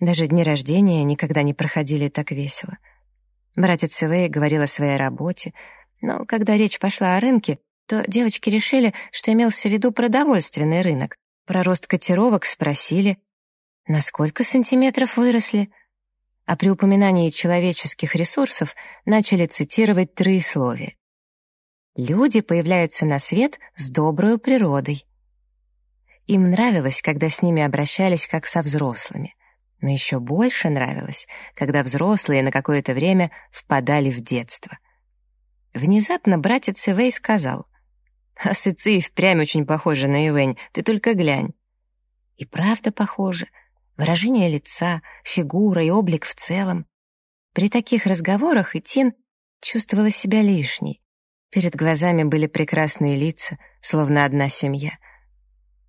Speaker 2: Даже дни рождения никогда не проходили так весело. Братец Ивей говорил о своей работе, но когда речь пошла о рынке, то девочки решили, что имелся в виду продовольственный рынок. Про рост котировок спросили, на сколько сантиметров выросли, а при упоминании человеческих ресурсов начали цитировать троесловие. Люди появляются на свет с доброй природой. Им нравилось, когда с ними обращались как со взрослыми, но еще больше нравилось, когда взрослые на какое-то время впадали в детство. Внезапно братец Ивей сказал, «А Сыци впрямь очень похожа на Ивень, ты только глянь». И правда похожа. Выражение лица, фигура и облик в целом. При таких разговорах Итин чувствовала себя лишней. Перед глазами были прекрасные лица, словно одна семья.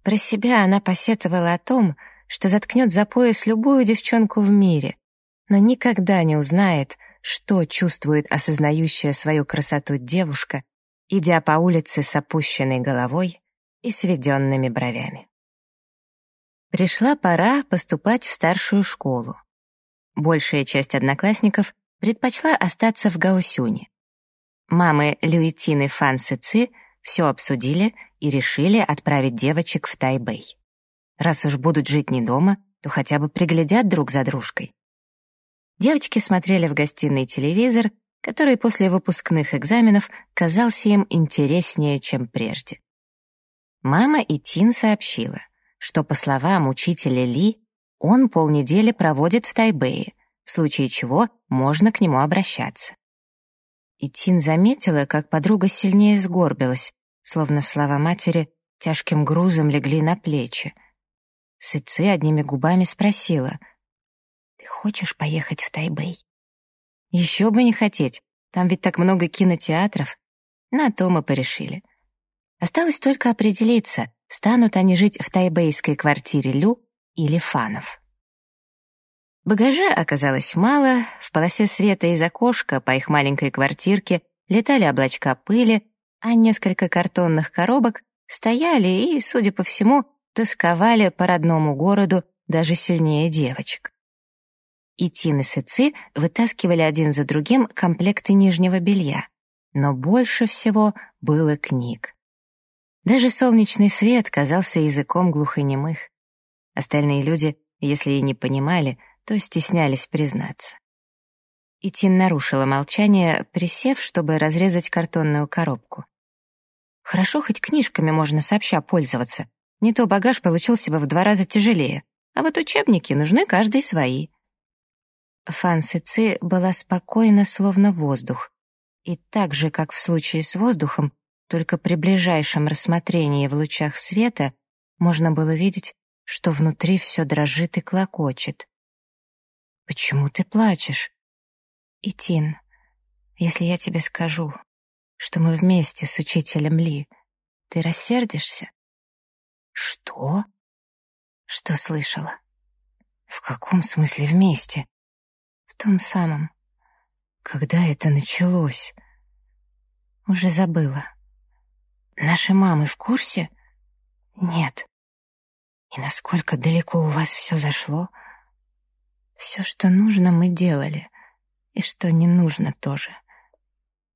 Speaker 2: Про себя она посетовала о том, что заткнет за пояс любую девчонку в мире, но никогда не узнает, что чувствует осознающая свою красоту девушка, идя по улице с опущенной головой и сведенными бровями. Пришла пора поступать в старшую школу. Большая часть одноклассников предпочла остаться в Гаосюне. Мамы Люитины Фан Ци все обсудили и решили отправить девочек в Тайбэй. Раз уж будут жить не дома, то хотя бы приглядят друг за дружкой. Девочки смотрели в гостиной телевизор, который после выпускных экзаменов казался им интереснее, чем прежде. Мама и Тин сообщила, что, по словам учителя Ли, он полнедели проводит в Тайбэе, в случае чего можно к нему обращаться. И Тин заметила, как подруга сильнее сгорбилась, словно слова матери тяжким грузом легли на плечи. Сыцы одними губами спросила — хочешь поехать в Тайбэй?» «Еще бы не хотеть, там ведь так много кинотеатров». На то мы порешили. Осталось только определиться, станут они жить в тайбэйской квартире Лю или Фанов. Багажа оказалось мало, в полосе света из окошка по их маленькой квартирке летали облачка пыли, а несколько картонных коробок стояли и, судя по всему, тосковали по родному городу даже сильнее девочек и Тин и Сыци вытаскивали один за другим комплекты нижнего белья. Но больше всего было книг. Даже солнечный свет казался языком глухонемых. Остальные люди, если и не понимали, то стеснялись признаться. И Тин нарушила молчание, присев, чтобы разрезать картонную коробку. Хорошо, хоть книжками можно сообща пользоваться. Не то багаж получился бы в два раза тяжелее. А вот учебники нужны каждый свои. Фан Ци была спокойна, словно воздух. И так же, как в случае с воздухом, только при ближайшем рассмотрении в лучах света можно было видеть, что внутри все дрожит и клокочет. «Почему ты плачешь?» «Итин, если я тебе скажу, что мы вместе с учителем Ли, ты рассердишься?» «Что?» «Что слышала?» «В каком смысле вместе?» Том самом. Когда это началось? Уже забыла. Наши мамы в курсе? Нет. И насколько далеко у вас все зашло? Все, что нужно, мы делали. И что не нужно тоже.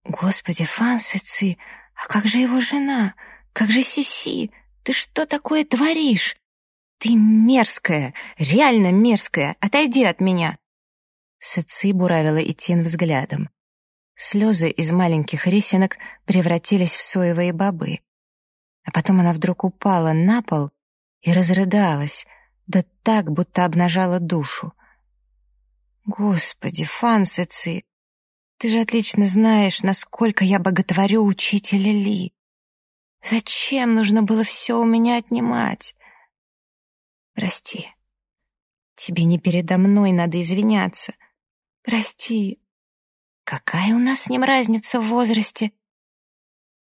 Speaker 2: Господи, Фансицы, а как же его жена? Как же Сиси? Ты что такое творишь? Ты мерзкая, реально мерзкая. Отойди от меня. Сыци буравила Итин взглядом. Слезы из маленьких рисинок превратились в соевые бобы. А потом она вдруг упала на пол и разрыдалась, да так, будто обнажала душу. Господи, Фансицы, ты же отлично знаешь, насколько я боготворю учителя Ли. Зачем нужно было все у меня отнимать? Прости. Тебе не передо мной надо извиняться. Прости. Какая у нас с ним разница в возрасте?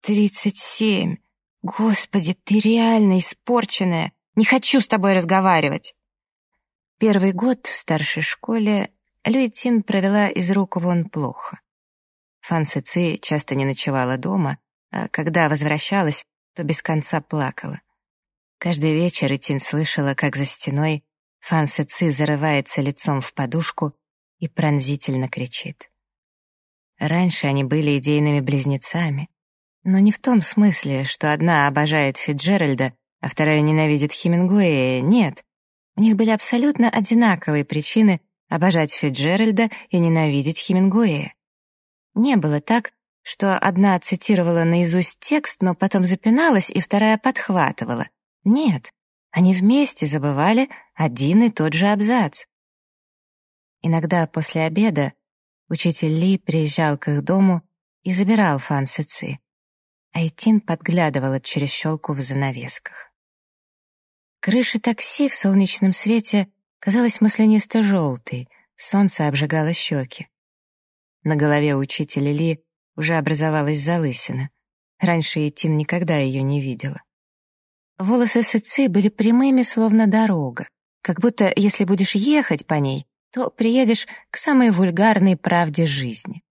Speaker 2: Тридцать семь. Господи, ты реально испорченная. Не хочу с тобой разговаривать. Первый год в старшей школе Люитин провела из рук вон плохо. Фан Ци часто не ночевала дома, а когда возвращалась, то без конца плакала. Каждый вечер Итин слышала, как за стеной Фан Ци зарывается лицом в подушку и пронзительно кричит. Раньше они были идейными близнецами, но не в том смысле, что одна обожает Фиджеральда, а вторая ненавидит Хемингуэя, нет. У них были абсолютно одинаковые причины обожать Фиджеральда и ненавидеть Хемингуэя. Не было так, что одна цитировала наизусть текст, но потом запиналась, и вторая подхватывала. Нет, они вместе забывали один и тот же абзац. Иногда после обеда учитель Ли приезжал к их дому и забирал Фан Ци. Айтин подглядывала через щелку в занавесках. Крыша такси в солнечном свете казалась маслянисто-желтой, солнце обжигало щеки. На голове учителя Ли уже образовалась залысина. Раньше Этин никогда ее не видела. Волосы Сыцы были прямыми, словно дорога, как будто если будешь ехать по ней, то приедешь к самой вульгарной правде жизни.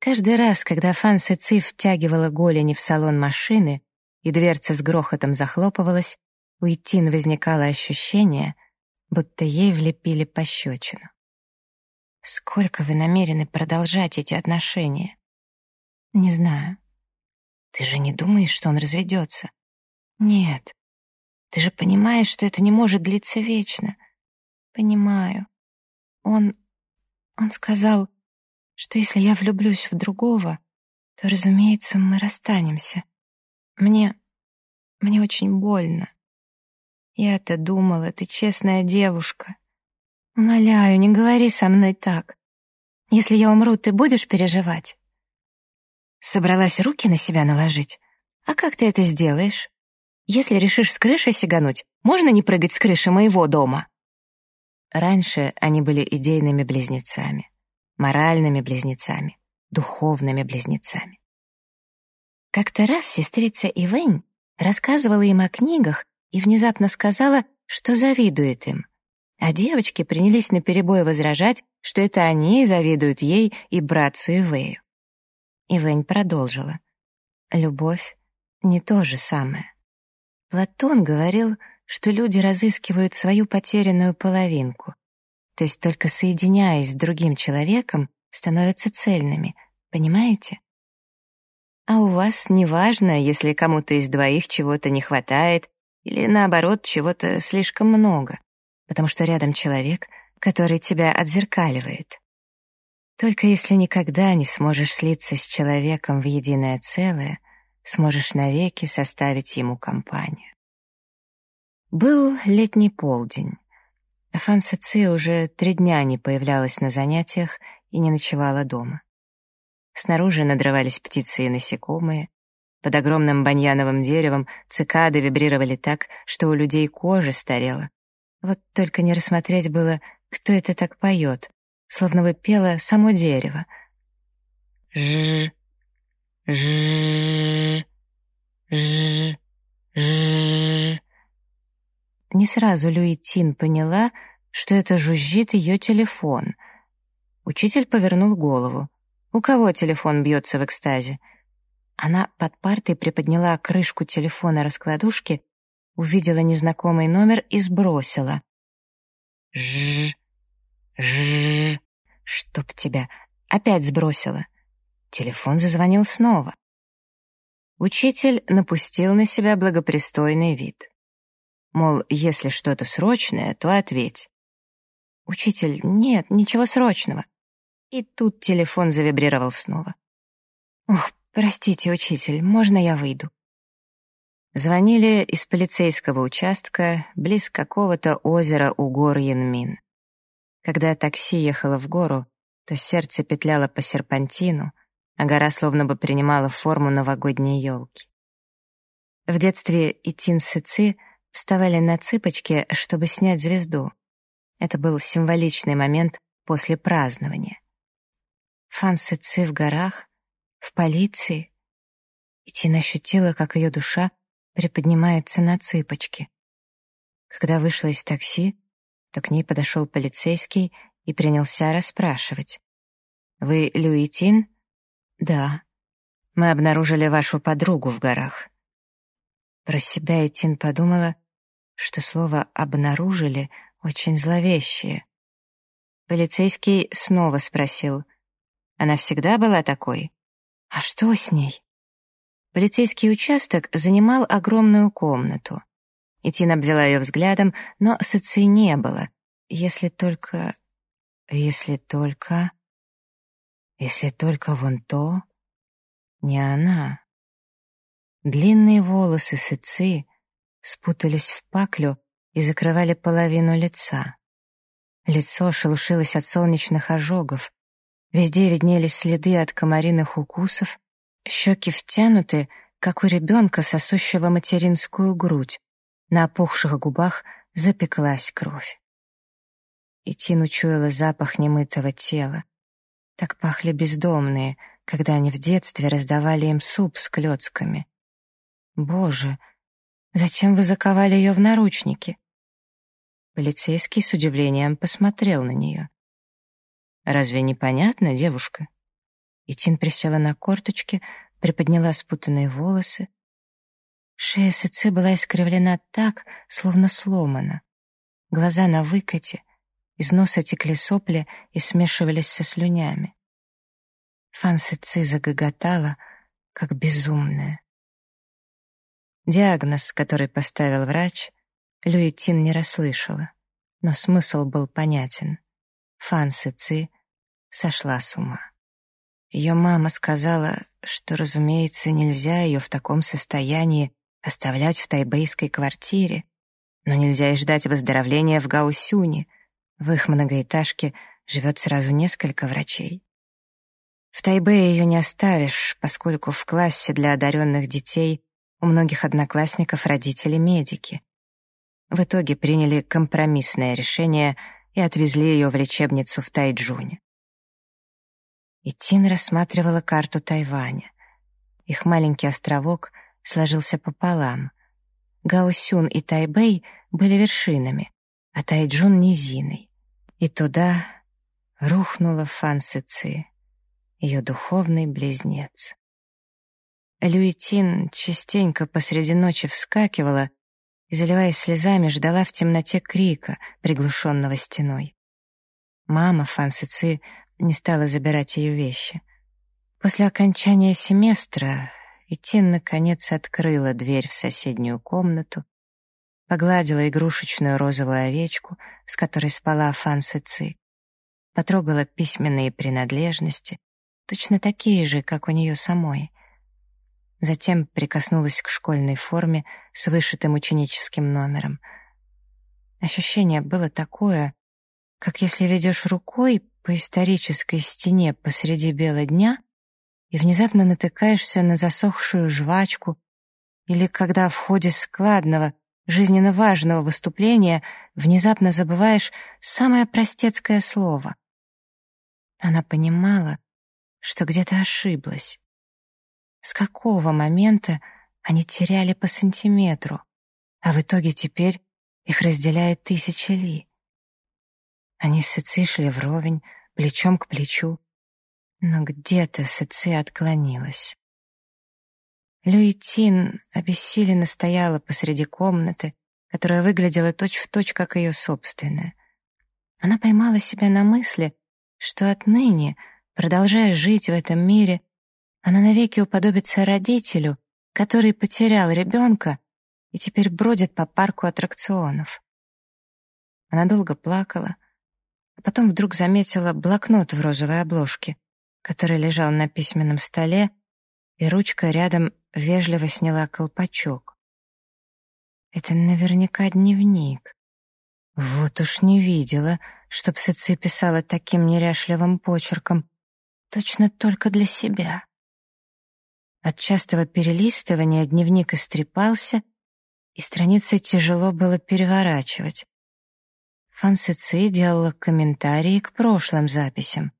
Speaker 2: Каждый раз, когда Фан Сыцы втягивала голени в салон машины, и дверца с грохотом захлопывалась, у Итин возникало ощущение, будто ей влепили пощечину. Сколько вы намерены продолжать эти отношения? Не знаю. Ты же не думаешь, что он разведется? Нет. Ты же понимаешь, что это не может длиться вечно. Понимаю. Он... Он сказал, что если я влюблюсь в другого, то, разумеется, мы расстанемся. Мне... мне очень больно. Я-то думала, ты честная девушка. Умоляю, не говори со мной так. Если я умру, ты будешь переживать? Собралась руки на себя наложить? А как ты это сделаешь? Если решишь с крыши сигануть, можно не прыгать с крыши моего дома? Раньше они были идейными близнецами, моральными близнецами, духовными близнецами. Как-то раз сестрица Ивэнь рассказывала им о книгах и внезапно сказала, что завидует им. А девочки принялись наперебой возражать, что это они завидуют ей и братцу Ивею. Ивэнь продолжила. Любовь — не то же самое. Платон говорил, что люди разыскивают свою потерянную половинку, то есть только соединяясь с другим человеком, становятся цельными, понимаете? А у вас неважно, если кому-то из двоих чего-то не хватает или, наоборот, чего-то слишком много потому что рядом человек, который тебя отзеркаливает. Только если никогда не сможешь слиться с человеком в единое целое, сможешь навеки составить ему компанию. Был летний полдень. Фанса Ци уже три дня не появлялась на занятиях и не ночевала дома. Снаружи надрывались птицы и насекомые. Под огромным баньяновым деревом цикады вибрировали так, что у людей кожа старела, вот только не рассмотреть было, кто это так поет, словно бы пело само дерево. Ж, ж, ж, ж. Не сразу Люи Тин поняла, что это жужжит ее телефон. Учитель повернул голову. У кого телефон бьется в экстазе? Она под партой приподняла крышку телефона раскладушки увидела незнакомый номер и сбросила. Ж, ж, чтоб тебя, опять сбросила. Телефон зазвонил снова. Учитель напустил на себя благопристойный вид. Мол, если что-то срочное, то ответь. «Учитель, нет, ничего срочного». И тут телефон завибрировал снова. «Ох, простите, учитель, можно я выйду?» Звонили из полицейского участка близ какого-то озера у гор Янмин. Когда такси ехало в гору, то сердце петляло по серпантину, а гора словно бы принимала форму новогодней елки. В детстве Итин Сыци вставали на цыпочки, чтобы снять звезду. Это был символичный момент после празднования. Фан Сыци в горах, в полиции. Итин ощутила, как ее душа приподнимается на цыпочки. Когда вышла из такси, то к ней подошел полицейский и принялся расспрашивать. «Вы Люитин?» «Да. Мы обнаружили вашу подругу в горах». Про себя Итин подумала, что слово «обнаружили» очень зловещее. Полицейский снова спросил. «Она всегда была такой?» «А что с ней?» Полицейский участок занимал огромную комнату. Итин обвела ее взглядом, но Сыци не было, если только... Если только... Если только вон то... Не она. Длинные волосы Сыци спутались в паклю и закрывали половину лица. Лицо шелушилось от солнечных ожогов. Везде виднелись следы от комариных укусов, щеки втянуты, как у ребенка, сосущего материнскую грудь. На опухших губах запеклась кровь. И Тин учуяла запах немытого тела. Так пахли бездомные, когда они в детстве раздавали им суп с клёцками. «Боже, зачем вы заковали ее в наручники?» Полицейский с удивлением посмотрел на нее. «Разве непонятно, девушка?» И Тин присела на корточки, приподняла спутанные волосы, Шея Сыцы была искривлена так, словно сломана. Глаза на выкате, из носа текли сопли и смешивались со слюнями. Фан Сыцы загоготала, как безумная. Диагноз, который поставил врач, Люитин не расслышала, но смысл был понятен. Фан Сыцы сошла с ума. Ее мама сказала, что, разумеется, нельзя ее в таком состоянии оставлять в тайбэйской квартире. Но нельзя и ждать выздоровления в Гаусюне. В их многоэтажке живет сразу несколько врачей. В Тайбэе ее не оставишь, поскольку в классе для одаренных детей у многих одноклассников родители медики. В итоге приняли компромиссное решение и отвезли ее в лечебницу в Тайджуне. И Тин рассматривала карту Тайваня. Их маленький островок сложился пополам. Гаосюн и Тайбэй были вершинами, а Тайджун — низиной. И туда рухнула Фан Сыци, ее духовный близнец. Люитин частенько посреди ночи вскакивала и, заливаясь слезами, ждала в темноте крика, приглушенного стеной. Мама Фан Сыци не стала забирать ее вещи. После окончания семестра и Тин, наконец, открыла дверь в соседнюю комнату, погладила игрушечную розовую овечку, с которой спала Фан Ци, потрогала письменные принадлежности, точно такие же, как у нее самой. Затем прикоснулась к школьной форме с вышитым ученическим номером. Ощущение было такое, как если ведешь рукой по исторической стене посреди бела дня — и внезапно натыкаешься на засохшую жвачку, или когда в ходе складного, жизненно важного выступления внезапно забываешь самое простецкое слово. Она понимала, что где-то ошиблась. С какого момента они теряли по сантиметру, а в итоге теперь их разделяет тысячи ли? Они с Ици шли вровень, плечом к плечу, но где-то Сэци отклонилась. Люитин обессиленно стояла посреди комнаты, которая выглядела точь-в-точь, точь, как ее собственная. Она поймала себя на мысли, что отныне, продолжая жить в этом мире, она навеки уподобится родителю, который потерял ребенка и теперь бродит по парку аттракционов. Она долго плакала, а потом вдруг заметила блокнот в розовой обложке — который лежал на письменном столе, и ручка рядом вежливо сняла колпачок. Это наверняка дневник. Вот уж не видела, чтоб Сыци писала таким неряшливым почерком. Точно только для себя. От частого перелистывания дневник истрепался, и страницы тяжело было переворачивать. Фан Сыци делала комментарии к прошлым записям.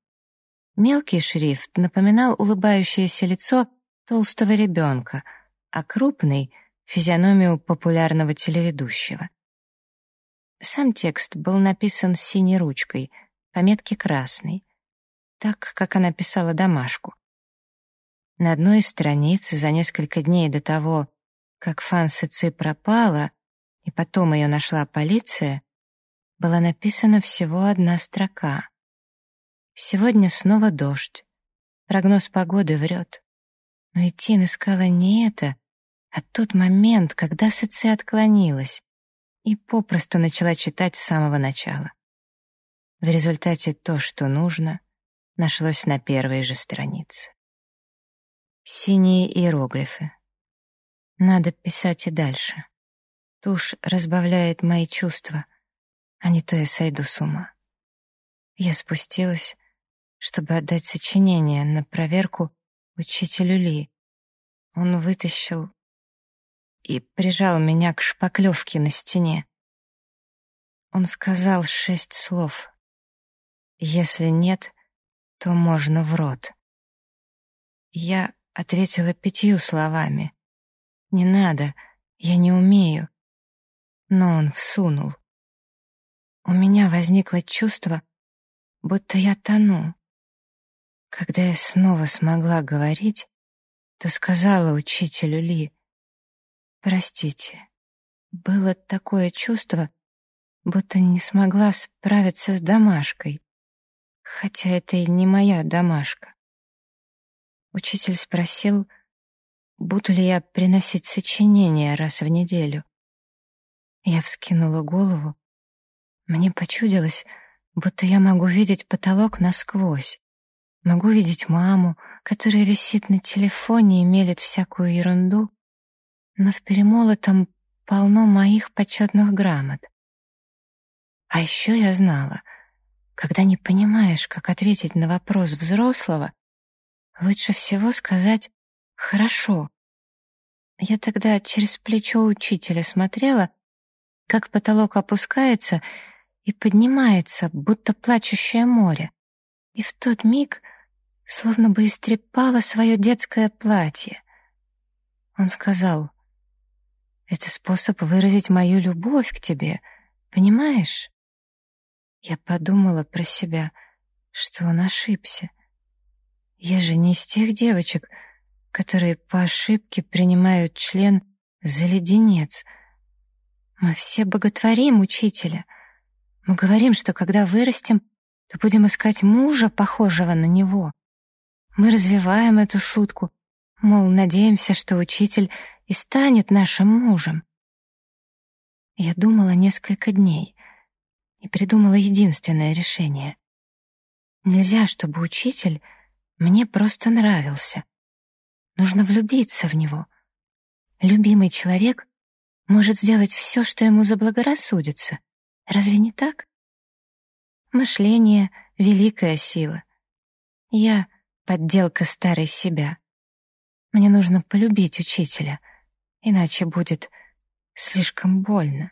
Speaker 2: Мелкий шрифт напоминал улыбающееся лицо толстого ребенка, а крупный — физиономию популярного телеведущего. Сам текст был написан синей ручкой, пометки красной, так, как она писала домашку. На одной из страниц за несколько дней до того, как Фан Ци пропала, и потом ее нашла полиция, была написана всего одна строка. «Сегодня снова дождь. Прогноз погоды врет». Но Этин искала не это, а тот момент, когда Сыци отклонилась, и попросту начала читать с самого начала. В результате то, что нужно, нашлось на первой же странице. Синие иероглифы. Надо писать и дальше. Тушь разбавляет мои чувства, а не то я сойду с ума. Я спустилась, чтобы отдать сочинение на проверку учителю Ли. Он вытащил и прижал меня к шпаклевке на стене. Он сказал шесть слов. Если нет, то можно в рот. Я ответила пятью словами. «Не надо, я не умею». Но он всунул. У меня возникло чувство, будто я тону. Когда я снова смогла говорить, то сказала учителю Ли, Простите. Было такое чувство, будто не смогла справиться с домашкой. Хотя это и не моя домашка. Учитель спросил, буду ли я приносить сочинения раз в неделю. Я вскинула голову. Мне почудилось, будто я могу видеть потолок насквозь. Могу видеть маму, которая висит на телефоне и мелет всякую ерунду, но в перемолотом полно моих почетных грамот. А еще я знала, когда не понимаешь, как ответить на вопрос взрослого, лучше всего сказать «хорошо». Я тогда через плечо учителя смотрела, как потолок опускается и поднимается, будто плачущее море. И в тот миг словно бы истрепало свое детское платье. Он сказал — это способ выразить мою любовь к тебе, понимаешь? Я подумала про себя, что он ошибся. Я же не из тех девочек, которые по ошибке принимают член за леденец. Мы все боготворим учителя. Мы говорим, что когда вырастем, то будем искать мужа, похожего на него. Мы развиваем эту шутку, мол, надеемся, что учитель и станет нашим мужем. Я думала несколько дней и придумала единственное решение. Нельзя, чтобы учитель мне просто нравился. Нужно влюбиться в него. Любимый человек может сделать все, что ему заблагорассудится. Разве не так? Мышление — великая сила. Я — подделка старой себя. Мне нужно полюбить учителя — иначе будет слишком больно.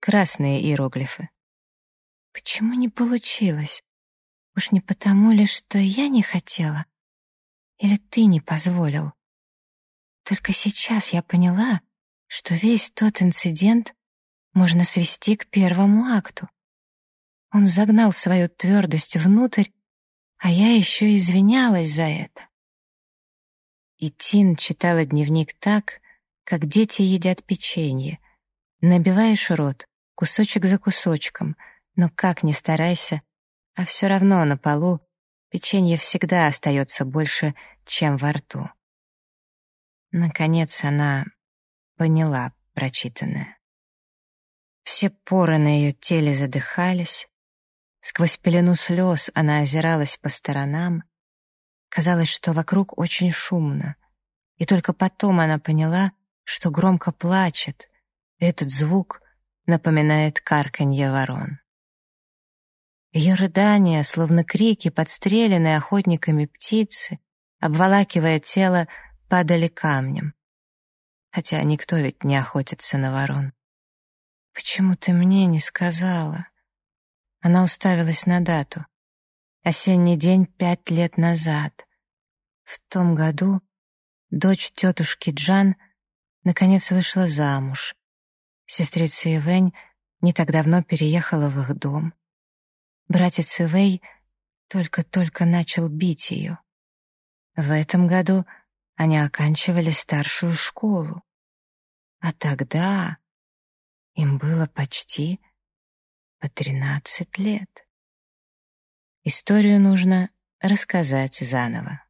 Speaker 2: Красные иероглифы. Почему не получилось? Уж не потому ли, что я не хотела? Или ты не позволил? Только сейчас я поняла, что весь тот инцидент можно свести к первому акту. Он загнал свою твердость внутрь, а я еще извинялась за это. И Тин читала дневник так, как дети едят печенье. Набиваешь рот, кусочек за кусочком, но как ни старайся, а все равно на полу печенье всегда остается больше, чем во рту. Наконец она поняла прочитанное. Все поры на ее теле задыхались, сквозь пелену слез она озиралась по сторонам, Казалось, что вокруг очень шумно. И только потом она поняла, что громко плачет. Этот звук напоминает карканье ворон. Ее рыдания, словно крики, подстреленные охотниками птицы, обволакивая тело, падали камнем. Хотя никто ведь не охотится на ворон. «Почему ты мне не сказала?» Она уставилась на дату. Осенний день пять лет назад. В том году дочь тетушки Джан наконец вышла замуж. Сестрица Ивэнь не так давно переехала в их дом. Братец Ивэй только-только начал бить ее. В этом году они оканчивали старшую школу. А тогда им было почти по тринадцать лет. Историю нужно рассказать заново.